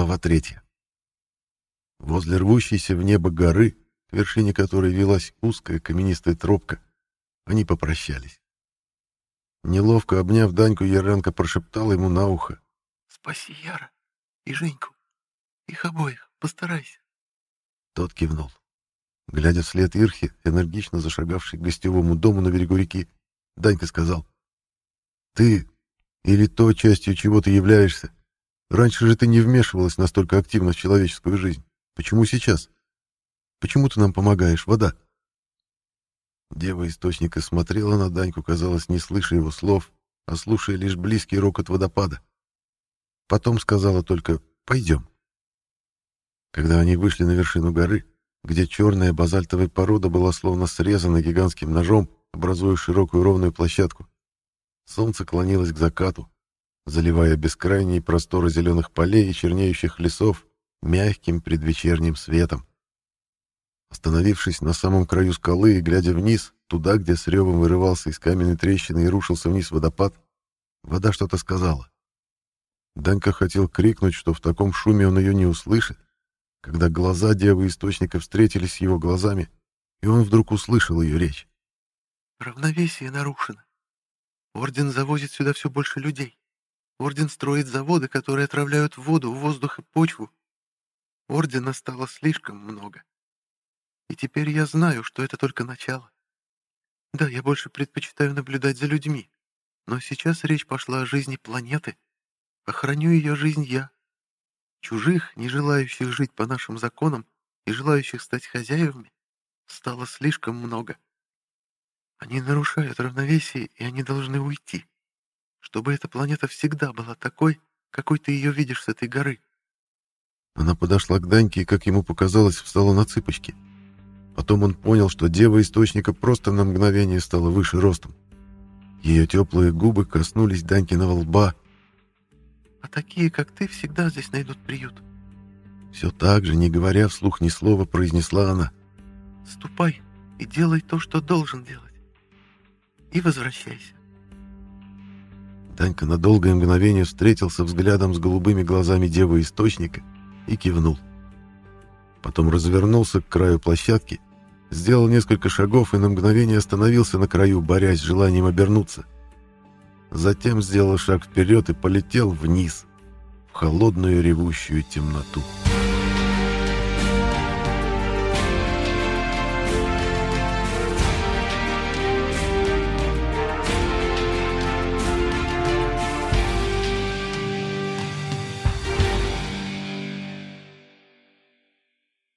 Глава третья. Возле рвущейся в небо горы, к вершине которой велась узкая каменистая тропка, они попрощались. Неловко обняв Даньку, Яренко прошептал ему на ухо. «Спаси Яра и Женьку. Их обоих. Постарайся». Тот кивнул. Глядя вслед Ирхи, энергично зашагавший к гостевому дому на берегу реки, Данька сказал. «Ты или то, частью чего ты являешься, Раньше же ты не вмешивалась настолько активно в человеческую жизнь. Почему сейчас? Почему ты нам помогаешь, вода?» Дева Источника смотрела на Даньку, казалось, не слыша его слов, а слушая лишь близкий рокот водопада. Потом сказала только «пойдем». Когда они вышли на вершину горы, где черная базальтовая порода была словно срезана гигантским ножом, образуя широкую ровную площадку, солнце клонилось к закату, заливая бескрайние просторы зеленых полей и чернеющих лесов мягким предвечерним светом. Остановившись на самом краю скалы и глядя вниз, туда, где с ревом вырывался из каменной трещины и рушился вниз водопад, вода что-то сказала. Данька хотел крикнуть, что в таком шуме он ее не услышит, когда глаза девы Источника встретились с его глазами, и он вдруг услышал ее речь. «Равновесие нарушено. Орден завозит сюда все больше людей. Орден строит заводы, которые отравляют воду, воздух и почву. Ордена стало слишком много. И теперь я знаю, что это только начало. Да, я больше предпочитаю наблюдать за людьми, но сейчас речь пошла о жизни планеты. Охраню ее жизнь я. Чужих, не желающих жить по нашим законам и желающих стать хозяевами, стало слишком много. Они нарушают равновесие, и они должны уйти чтобы эта планета всегда была такой, какой ты ее видишь с этой горы. Она подошла к Даньке и, как ему показалось, встала на цыпочки. Потом он понял, что дева Источника просто на мгновение стала выше ростом. Ее теплые губы коснулись Данькиного лба. «А такие, как ты, всегда здесь найдут приют». Все так же, не говоря вслух ни слова, произнесла она. «Ступай и делай то, что должен делать. И возвращайся». Танька на долгое мгновение встретился взглядом с голубыми глазами девы Источника и кивнул. Потом развернулся к краю площадки, сделал несколько шагов и на мгновение остановился на краю, борясь с желанием обернуться. Затем сделал шаг вперед и полетел вниз, в холодную ревущую темноту.